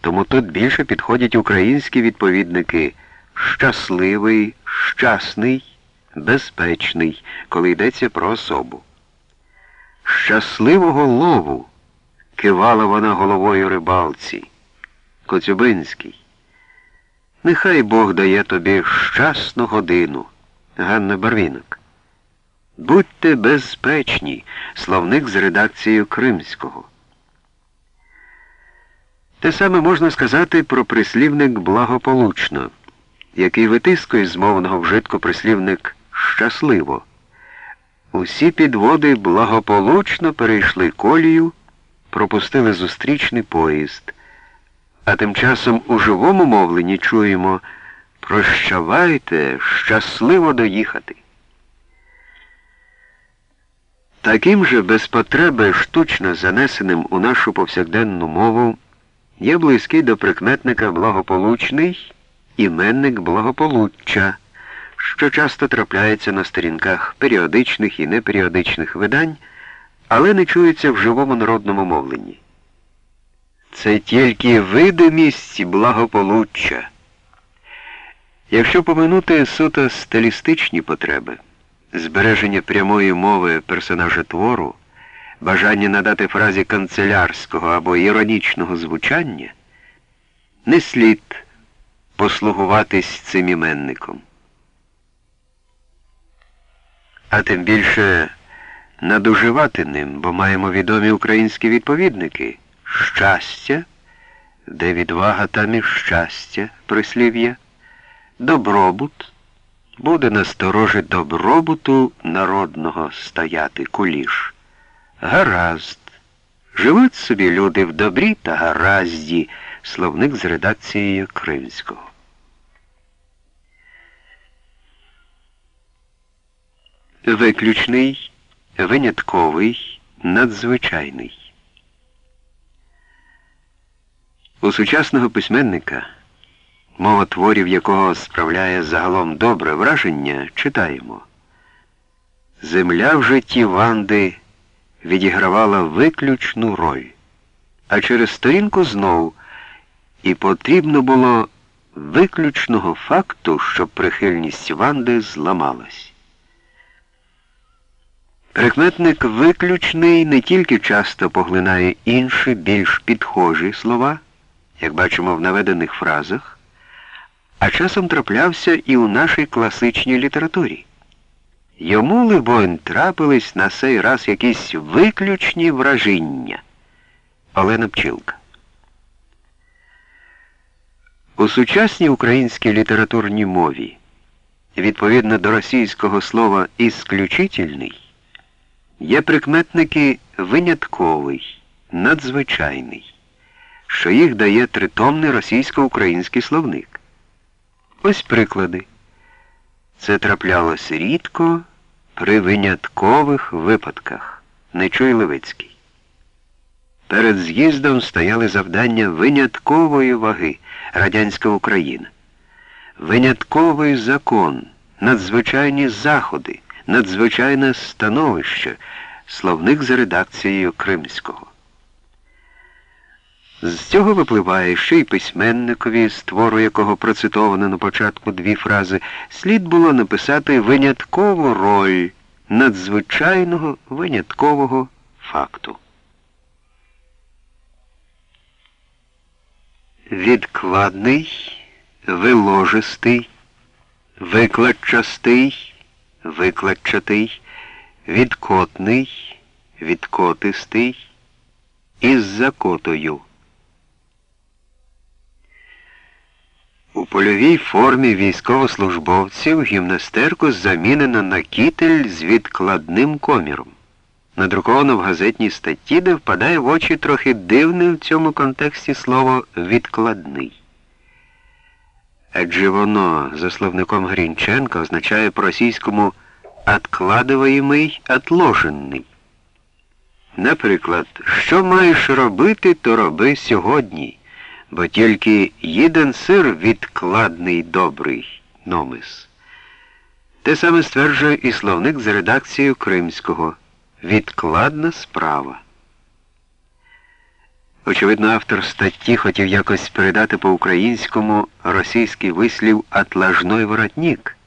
Тому тут більше підходять українські відповідники щасливий, щасний, безпечний, коли йдеться про особу. Щасливого лову кивала вона головою рибалці. Коцюбинський. Нехай Бог дає тобі щасну годину. Ганна Барвінок. Будьте безпечні. Словник з редакцією Кримського. Те саме можна сказати про прислівник благополучно, який витискує з мовного вжитку прислівник щасливо. Усі підводи благополучно перейшли колію, пропустили зустрічний поїзд. А тим часом у живому мовленні чуємо Прощавайте, щасливо доїхати. Таким же без потреби штучно занесеним у нашу повсякденну мову є близький до прикметника благополучний іменник благополуччя, що часто трапляється на сторінках періодичних і неперіодичних видань, але не чується в живому народному мовленні. Це тільки видимість благополуччя. Якщо поминути суто стилістичні потреби, збереження прямої мови персонажа твору, бажання надати фразі канцелярського або іронічного звучання, не слід послугуватись цим іменником. А тим більше надуживати ним, бо маємо відомі українські відповідники щастя, де відвага там і щастя, прислів'я, добробут, буде насторожі добробуту народного стояти куліш. Гаразд. Живуть собі люди в добрі та гаразді, словник з редакцією Кримського. Виключний, винятковий, надзвичайний. У сучасного письменника, мова творів якого справляє загалом добре враження, читаємо. Земля в житті Ванди відігравала виключну роль, а через сторінку знов і потрібно було виключного факту, щоб прихильність Ванди зламалась. Прикметник виключний не тільки часто поглинає інші більш підхожі слова, як бачимо в наведених фразах, а часом траплявся і у нашій класичній літературі. Йому, либонь, трапились на сей раз якісь виключні вражіння. Олена Пчілка. У сучасній українській літературній мові, відповідно до російського слова ісключительний, є прикметники винятковий, надзвичайний, що їх дає тритомний російсько-український словник. Ось приклади. Це траплялось рідко при виняткових випадках. Нечуй Левицький. Перед з'їздом стояли завдання виняткової ваги Радянська Україна, винятковий закон, надзвичайні заходи, надзвичайне становище, словник за редакцією Кримського. З цього випливає, що й письменникові, з твору якого процитовано на початку дві фрази, слід було написати виняткову роль надзвичайного виняткового факту. Відкладний, виложистий, викладчастий, викладчатий, відкотний, відкотистий, із закотою. У польовій формі військовослужбовців гімнастерку замінено на кітель з відкладним коміром. Надруковано в газетній статті, де впадає в очі трохи дивне в цьому контексті слово відкладний. Адже воно, за словником Грінченка, означає по-російському «откладываемый, отложенный». Наприклад, що маєш робити, то роби сьогодні бо тільки їден сир відкладний добрий номис. Те саме стверджує і словник за редакцією Кримського. Відкладна справа. Очевидно, автор статті хотів якось передати по-українському російський вислів «атлажной воротник»,